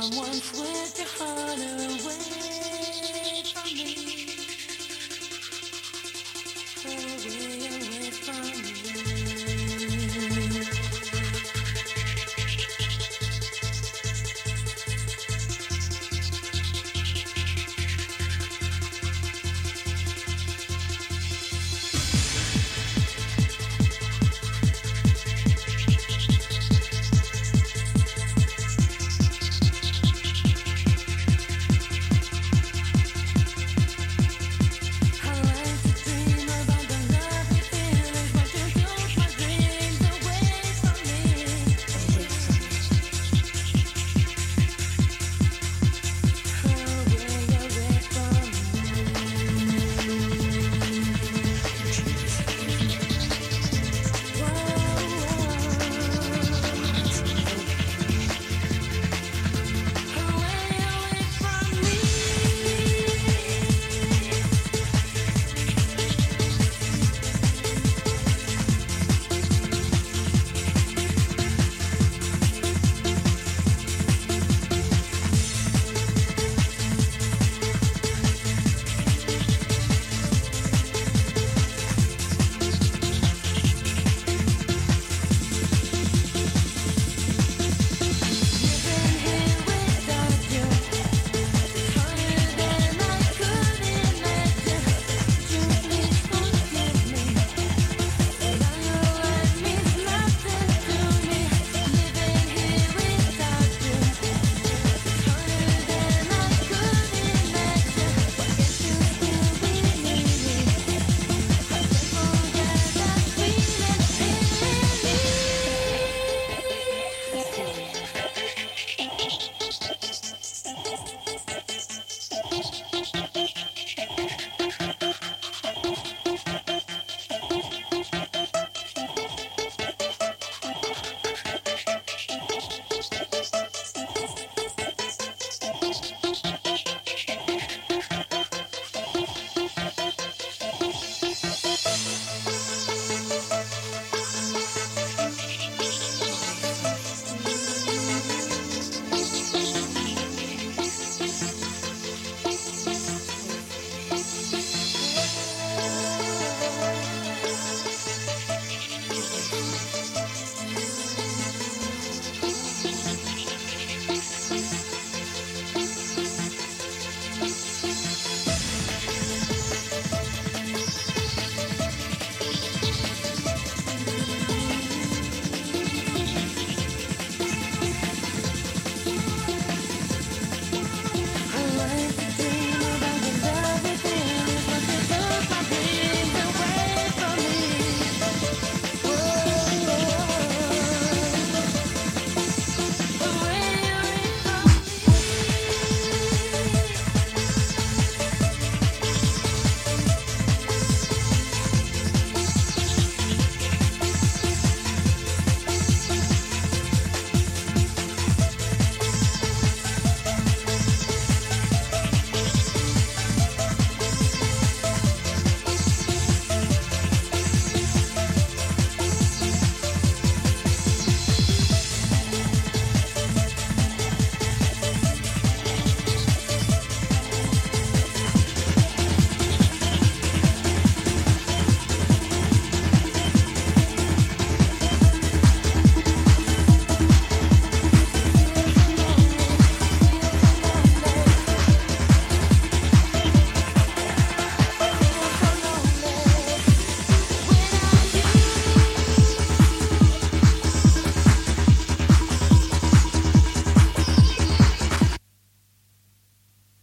Someone swept your heart away.